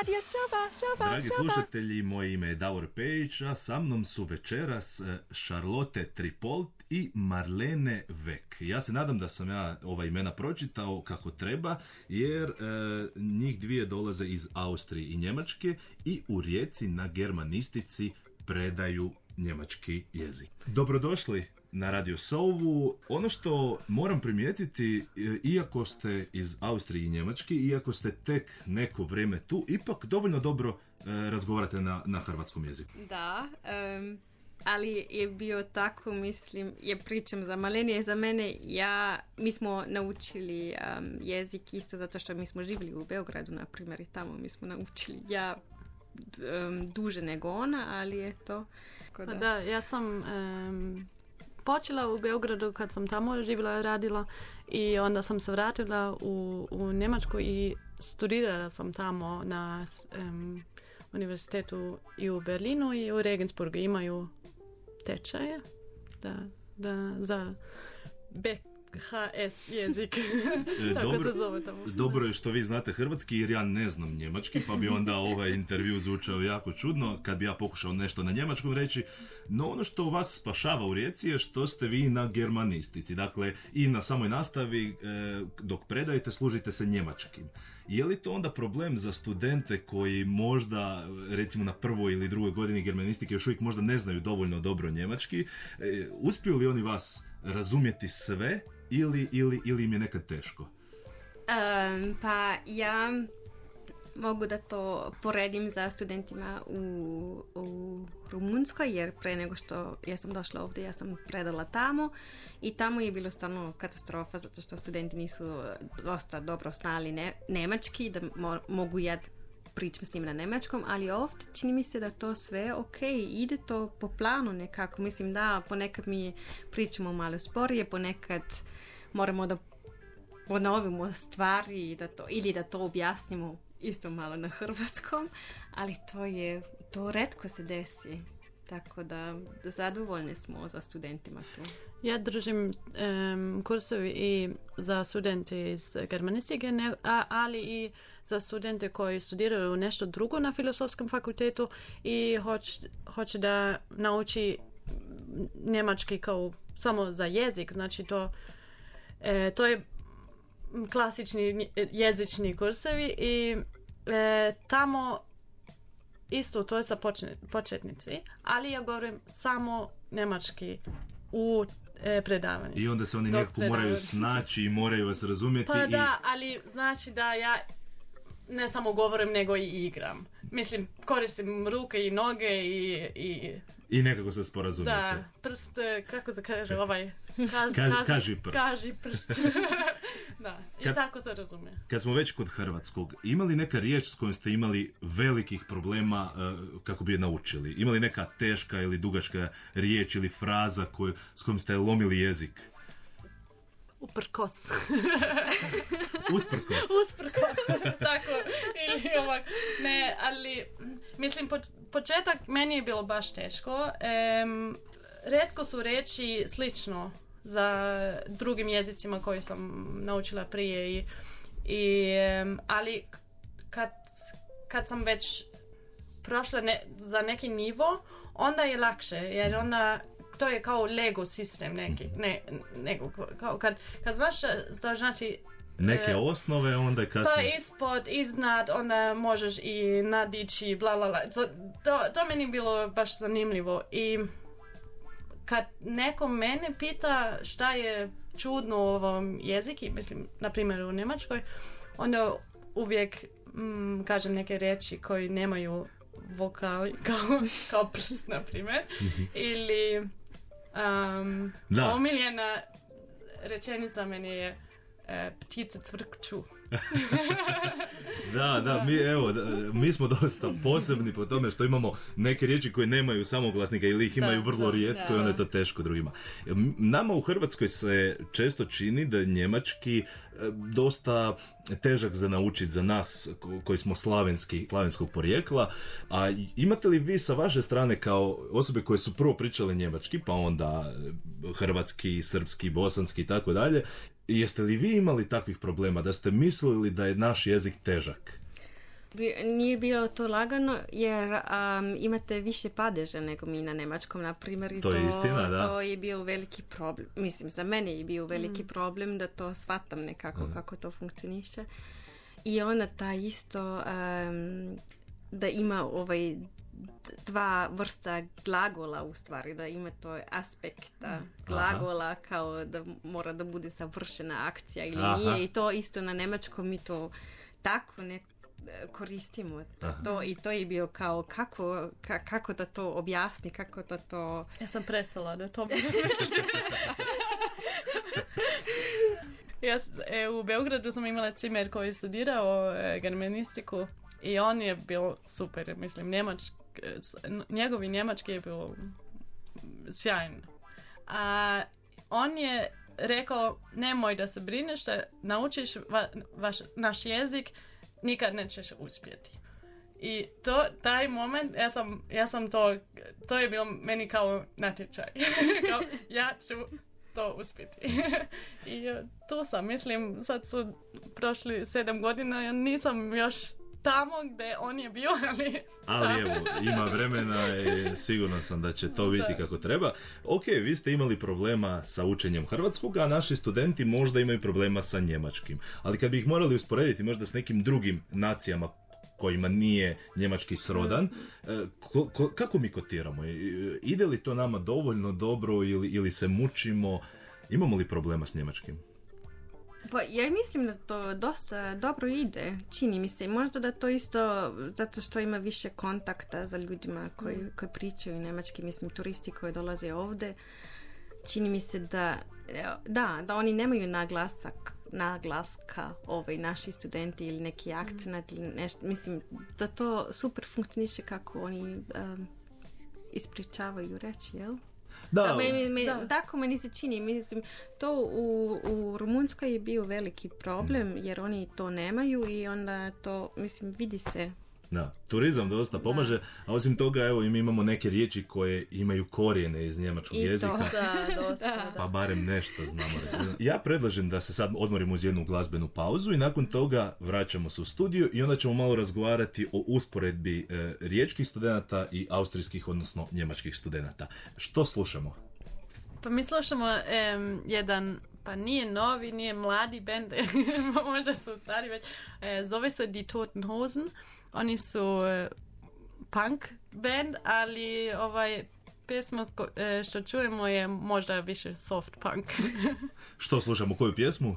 Radio Soba, Soba, Dragi Soba. slušatelji, moje ime je Davor Pejić, a sa mnom su večeras e, Charlotte Tripolt i Marlene Vek. Ja se nadam da sam ja ova imena pročitao kako treba, jer e, njih dvije dolaze iz Austrije i Njemačke i u Rijeci na germanistici predaju njemački jezik. Dobrodošli na Radio Sovu. Ono što moram primijetiti, e, iako ste iz Austrije i Njemačke, iako ste tek neko vrijeme tu, ipak dovoljno dobro e, razgovarate na, na hrvatskom jeziku. Da, em, ali je bio tako, mislim, je pričam za Malenije i za mene, ja, mi smo naučili em, jezik isto zato što mi smo živjeli u Beogradu, na primjer, i tamo mi smo naučili, ja duže nego ona, ali je to... Pa da, ja sam em, počela u Beogradu kad sam tamo živjela, radila i onda sam se vratila u, u Njemačku i studirala sam tamo na em, univerzitetu i u Berlinu i u Regensburgu. Imaju tečaje da, da, za BHS jezik. E, Tako dobro- se zove tamo. Dobro je što vi znate hrvatski jer ja ne znam njemački pa bi onda ovaj intervju zvučao jako čudno kad bi ja pokušao nešto na njemačkom reći. No ono što vas spašava u Rijeci je što ste vi na germanistici. Dakle i na samoj nastavi e, dok predajete služite se njemačkim. Je li to onda problem za studente koji možda recimo na prvoj ili drugoj godini germanistike još uvijek možda ne znaju dovoljno dobro njemački? E, uspiju li oni vas razumjeti sve ili, ili, ili im je nekad teško? Em, pa ja mogu da to poredim za studentima u, u Rumunskoj jer pre nego što ja sam došla ovdje ja sam predala tamo i tamo je bilo stvarno katastrofa zato što studenti nisu dosta dobro znali ne, nemački da mo- mogu ja pričam s njim na njemačkom, ali ovdje čini mi se da to sve ok, ide to po planu nekako. Mislim da ponekad mi pričamo malo sporije, ponekad moramo da ponovimo stvari da to, ili da to objasnimo isto malo na hrvatskom, ali to je, to redko se desi. Tako da zadovoljni smo za studentima tu. Ja držim em, kursovi i za studente iz germanistike, ali i za studente koji studiraju nešto drugo na filozofskom fakultetu i hoć, hoće da nauči njemački kao samo za jezik, znači to, e, to je klasični jezični kursevi i e, tamo isto to je za početnici, ali ja govorim samo njemački u e, predavanju. I onda se oni Dok nekako moraju snaći i moraju vas razumjeti. Pa i... da, ali znači da ja ne samo govorim nego i igram. Mislim, koristim ruke i noge i, i I nekako se sporazumijete. da, prst, e, kako se kaže ovaj, kaz, Ka- kazi- kaži prst. Kaži prst. da, i Kad- tako se razumije. Kad smo već kod hrvatskog, imali neka riječ s kojom ste imali velikih problema e, kako bi je naučili? Imali neka teška ili dugačka riječ ili fraza koju, s kojom ste lomili jezik? Uprkos. Usprkos. Usprkos. tako, ili ovak. Ne, ali, mislim, poč- početak meni je bilo baš teško. Em, redko su reći slično za drugim jezicima koje sam naučila prije i, i em, ali kad, kad sam već prošla ne, za neki nivo, onda je lakše, jer onda to je kao Lego sistem neki, ne, nego kao kad, kad znaš što znači Neke e, osnove, onda je pa kasnije... ispod, iznad, onda možeš i nadići, bla bla bla. To, to, to meni bilo baš zanimljivo i kad neko mene pita šta je čudno u ovom jeziki, mislim, na primjer u Njemačkoj, onda uvijek mm, kažem neke riječi koji nemaju vokal kao, kao prst, na primjer. Ili um, Da. omiljena rečenica meni je e, ptice cvrkću. Da, da, mi, evo, da, mi smo dosta posebni po tome što imamo neke riječi koje nemaju samoglasnika ili ih imaju Da, vrlo da, rijetko i da. onda je to teško drugima. Nama u Hrvatskoj se često čini da je njemački e, dosta težak za naučiti za nas ko- koji smo slavenski, slavenskog porijekla, a imate li vi sa vaše strane kao osobe koje su prvo pričale njemački, pa onda e, hrvatski, srpski, bosanski i tako dalje, jeste li vi imali takvih problema da ste mislili da je naš jezik težak? bi- nije bilo to lagano jer um, imate više padeža nego mi na nemačkom, na primjer. i To je istina, da. To je bio veliki problem. Mislim, za mene je bio veliki problem da to shvatam nekako kako to funkcioniše. I onda ta isto um, da ima ovaj dva vrsta glagola u stvari, da ima to aspekta glagola kao da mora da bude savršena akcija ili Aha. nije. I to isto na nemačkom mi to tako ne koristimo. To, Aha. to i to je bio kao kako, ka- kako da to objasni, kako da to Ja sam prestala da to bude ja, e, u Beogradu sam imala cimer koji je studirao e, germanistiku i on je bio super, mislim, njemač, e, s- n- njegovi njemački je bio sjajan. A on je rekao, nemoj da se brineš, da naučiš va- vaš, naš jezik, nikad nećeš uspjeti. I to, taj moment, ja sam, ja sam to, to je bilo meni kao natječaj. kao, ja ću to uspjeti. I e, tu sam, mislim, sad su prošli sedam godina, ja nisam još tamo gdje on je bio, ali... Ali evo, ima vremena i sigurno sam da će to biti kako treba. Ok, vi ste imali problema sa učenjem hrvatskog, a naši studenti možda imaju problema sa njemačkim. Ali kad bi ih morali usporediti možda s nekim drugim nacijama kojima nije njemački srodan, e, ko- ko- kako mi kotiramo? E, Ide li to nama dovoljno dobro ili, ili se mučimo? Imamo li problema s njemačkim? Pa ja mislim da to dosta dobro ide, čini mi se. Možda da to isto zato što ima više kontakta za ljudima koji, koji pričaju njemački, mislim turisti koji dolaze ovdje. Čini mi se da, da, da oni nemaju naglasak naglaska ovaj naši studenti ili neki akcenat ili nešto. Mislim da to super funkcioniše kako oni um, ispričavaju reći, jel? Da, me, me, me- Da. tako meni se čini. Mislim, to u, u Rumunjskoj je bio veliki problem jer oni to nemaju i onda to, mislim, vidi se. Da, turizam dosta pomaže, a osim toga evo i mi imamo neke riječi koje imaju korijene iz njemačkog I to. jezika. Da, dosta, da. Pa barem nešto znamo. Ja predlažem da se sad odmorimo uz jednu glazbenu pauzu i nakon toga vraćamo se u studiju i onda ćemo malo razgovarati o usporedbi e, riječkih studenata i austrijskih, odnosno njemačkih studenata. Što slušamo? Pa mi slušamo jedan, pa nije novi, nije mladi band, možda su stari već, e, zove se Die Toten Hosen. Oni su e, punk band, ali ovaj pjesma ko- e, što čujemo je možda više soft punk. Što slušamo? Koju pjesmu?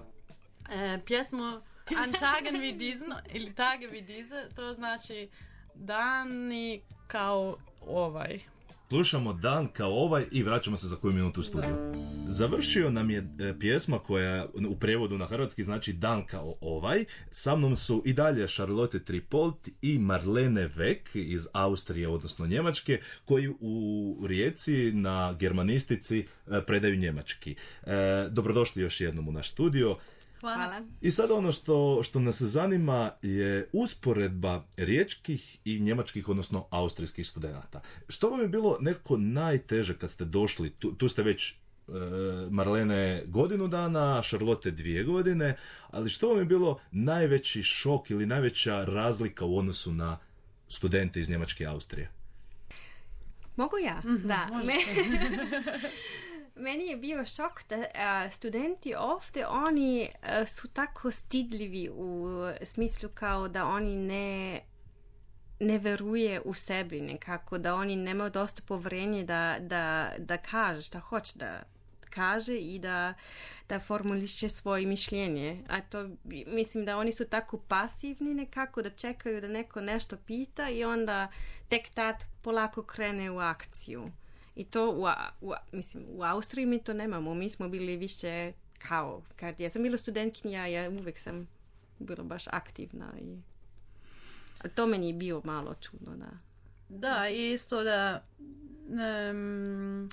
e, pjesmu An Tagen wie diesen, ili Tage wie diese, to znači dani kao ovaj. Slušamo dan kao ovaj i vraćamo se za koju minutu u studiju. Završio nam je e, pjesma koja u prevodu na hrvatski znači dan kao ovaj. Sa mnom su i dalje Charlotte Tripolt i Marlene Weck iz Austrije, odnosno Njemačke, koji u Rijeci na germanistici e, predaju njemački. E, dobrodošli još jednom u naš studio. Hvala. I sad ono što, što nas zanima je usporedba riječkih i njemačkih, odnosno austrijskih studenata. Što vam je bilo nekako najteže kad ste došli, tu, tu ste već e, Marlene godinu dana, Charlotte dvije godine, ali što vam je bilo najveći šok ili najveća razlika u odnosu na studente iz Njemačke i Austrije? Mogu ja? da. Me- Meni je bio šok da a, studenti ovdje, oni a, su tako stidljivi u smislu kao da oni ne ne veruje u sebi nekako, da oni nemaju dosta povrenje da, da, da kaže šta hoće da kaže i da, da formuliše svoje mišljenje. A to, mislim da oni su tako pasivni nekako, da čekaju da neko nešto pita i onda tek tad polako krene u akciju. I to u, u, mislim, u Austriji mi to nemamo. Mi smo bili više kao, kad ja sam bila studentkinja, ja uvijek sam bila baš aktivna i a to meni je bio malo čudno, da. Da, i isto da... em,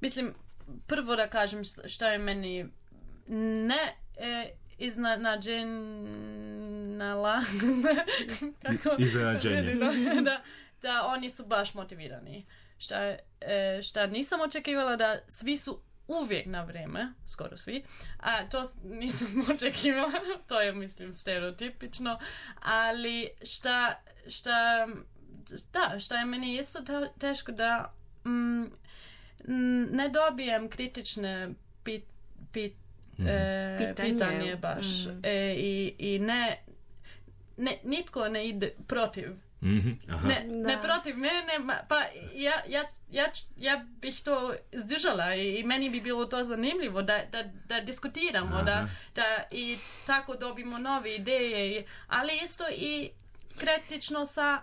mislim, prvo da kažem š- šta je meni ne e, iznenađenala. Kako? Iznenađenje. da, da oni su baš motivirani. Šta, e, šta nisam očekivala da svi su uvijek na vrijeme, skoro svi, a to nisam očekivala, to je mislim stereotipično, ali šta, šta, da, šta je meni isto te- teško da mm, mm, ne dobijem kritične pit, pit, e, Pitanje. pitanje baš Mhm. E, i, i ne, ne, nitko ne ide protiv Mhm, aha. ne, ne protiv mene, ma- pa ja, ja, ja, ja bih to izdržala i, i meni bi bilo to zanimljivo da, da, da diskutiramo Aha. da, da i tako dobimo nove ideje, i- ali isto i kritično sa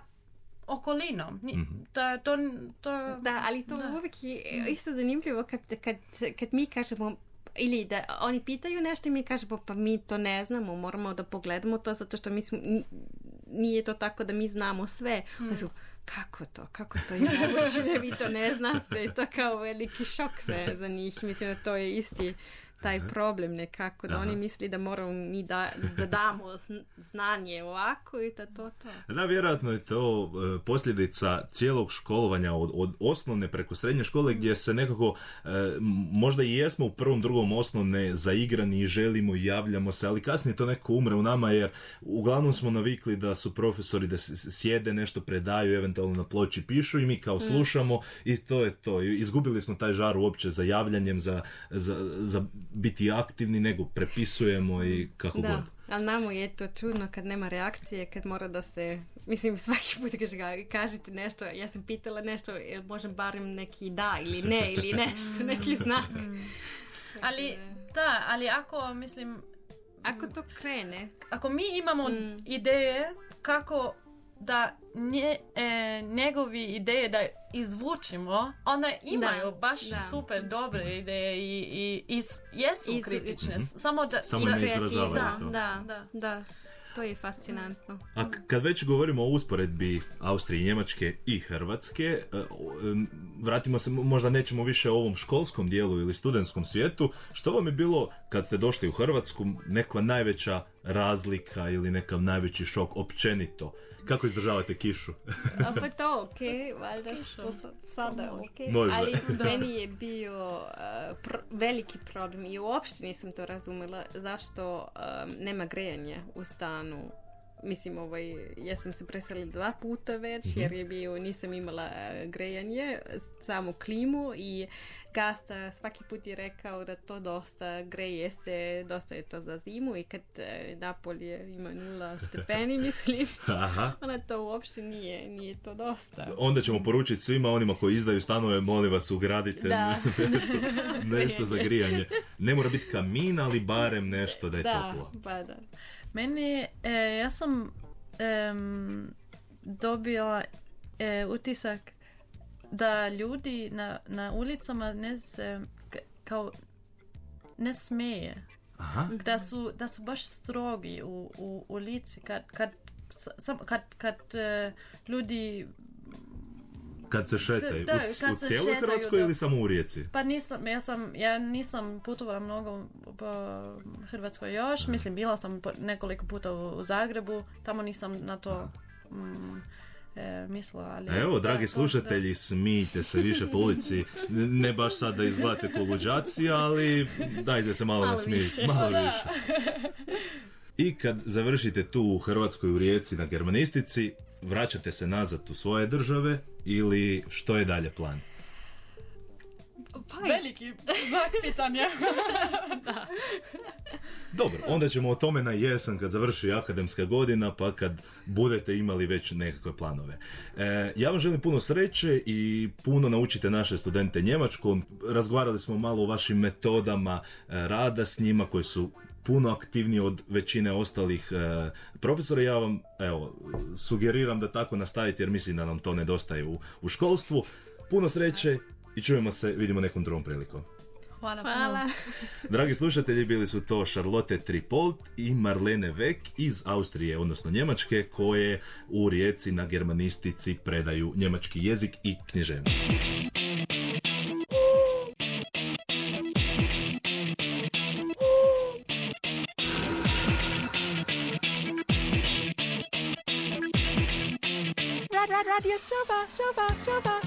okolinom. Mhm. Da, to, to, Da, ali to Da. uvijek je isto zanimljivo kad, kad, kad mi kažemo ili da oni pitaju nešto i mi kažemo pa mi to ne znamo, moramo da pogledamo to zato što mi smo, nije to tako da mi znamo sve. Oni su, kako to, kako to je moguće da vi to ne znate, to je kao veliki šok za, za njih. Mislim da to je isti taj problem nekako, da Aha. oni misli da moramo mi da, da damo zn- znanje ovako i da to to. Da, vjerojatno je to e, posljedica cijelog školovanja od, od osnovne preko srednje škole gdje se nekako e, možda i jesmo u prvom, drugom osnovne zaigrani i želimo i javljamo se, ali kasnije to neko umre u nama jer uglavnom smo navikli da su profesori da sjede, nešto predaju, eventualno na ploči pišu i mi kao slušamo i to je to. Izgubili smo taj žar uopće za javljanjem, za, za, za biti aktivni, nego prepisujemo i kako Da, god. ali namo je to čudno kad nema reakcije, kad mora da se, mislim svaki put kaže, ga- kažete nešto, ja sam pitala nešto, jel možem barem neki da ili ne ili nešto, neki znak. ali, da, ali ako, mislim, Ako to krene, ako mi imamo Mm. ideje kako da nje, e, njegovi ideje da izvučimo, one imaju Da, baš da. super dobre ideje i, i, i jesu I su- kritične. Samo da... Samo i- ne izražavaju Da, to. Da, Da. da, to je fascinantno. A kad već govorimo o usporedbi Austrije, Njemačke i Hrvatske, e, em, vratimo se, možda nećemo više o ovom školskom dijelu ili studentskom svijetu. Što vam je bilo kad ste došli u Hrvatsku neka najveća razlika ili nekav najveći šok općenito? Kako izdržavate kišu? A pa to ok, valjda to sa- sada ok. Može. Ali meni je bio uh, pr- veliki problem i uopšte nisam to razumjela zašto um, nema grejanja u stanu. Mislim, ovaj, ja sam se preselila dva puta već jer je bio, nisam imala uh, grejanje, samo klimu i gasta svaki put je rekao da to dosta greje se, dosta je to za zimu i kad uh, napolje ima nula stepeni, mislim, Aha. ona to uopšte nije, nije to dosta. Onda ćemo poručiti svima onima koji izdaju stanove, molim vas ugradite Da. nešto, nešto za grijanje. Ne mora biti kamin, ali barem nešto da je Da, toplo. pa da. Meni, e, ja sam em, dobila e, utisak da ljudi na, na ulicama ne se kao ne smeje. Aha. Da su, da su baš strogi u, u ulici kad, kad, sam, kad, kad e, ljudi Kad se šetaju. Da, u, u se cijeloj šetaju, Hrvatskoj da. ili samo u Rijeci? Pa nisam, ja sam, ja nisam putovala mnogo po Hrvatskoj još, mislim bila sam nekoliko puta u, u Zagrebu, tamo nisam na to mm, e, mislila, ali... A Evo, da, dragi to- slušatelji, smijte se više po ulici. Ne baš sad da izgledate ko luđaci, ali dajte se malo, Malo nasmijeti. više. Malo Da. više. I kad završite tu u Hrvatskoj u Rijeci na germanistici, vraćate se nazad u svoje države ili što je dalje plan? Pa Veliki znak pitanja. Dobro, onda ćemo o tome na jesen kad završi akademska godina, pa kad budete imali već nekakve planove. E, ja vam želim puno sreće i puno naučite naše studente njemačkom. Razgovarali smo malo o vašim metodama e, rada s njima koji su puno aktivniji od većine ostalih e, profesora. Ja vam evo, sugeriram da tako nastavite jer mislim da nam to nedostaje u, u školstvu. Puno sreće i čujemo se, vidimo nekom drugom prilikom. Hvala. Hvala. Dragi slušatelji, bili su to Charlotte Tripolt i Marlene Vek iz Austrije, odnosno Njemačke, koje u Rijeci na germanistici predaju njemački jezik i književnost. Radio Silva, Silva, Silva.